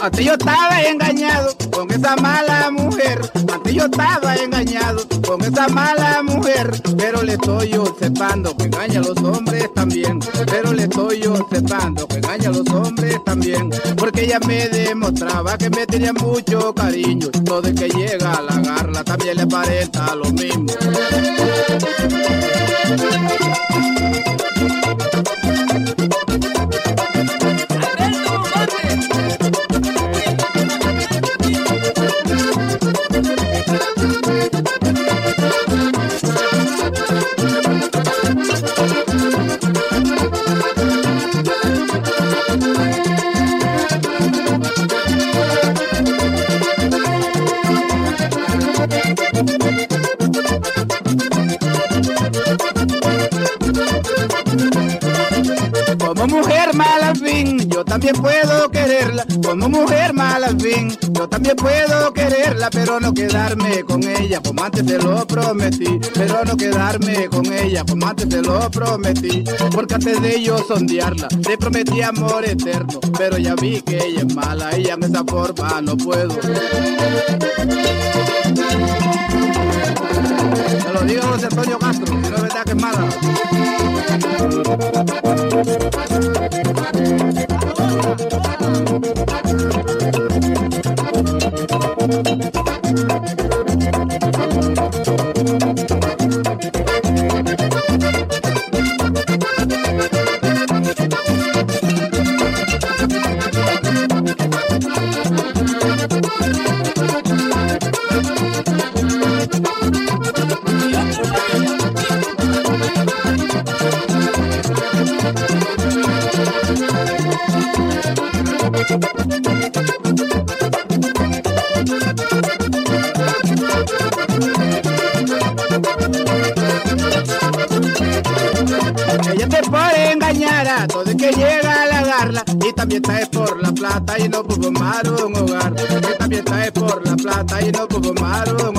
Antes yo estaba engañado con esa mala mujer. Antes yo estaba engañado con esa mala mujer. Pero le estoy observando que engaña a los hombres también. Pero le estoy observando que engaña a los hombres también. Porque ella me demostraba que me tenía mucho cariño. Todo el que llega a la garla también le aparenta lo mismo. Como mujer mala al fin, yo también puedo quererla. Como mujer mala al fin, yo también puedo quererla, pero no quedarme con ella, como antes te lo prometí. Pero no quedarme con ella, como antes te lo prometí. Porque antes de yo sondearla, te prometí amor eterno. Pero ya vi que ella es mala, ella en esa forma no puedo. Guatemala. Ella te puede engañar a todo el que llega a lagarla y también es por la plata y no por formar un hogar. Y también es por la plata y no por formar un.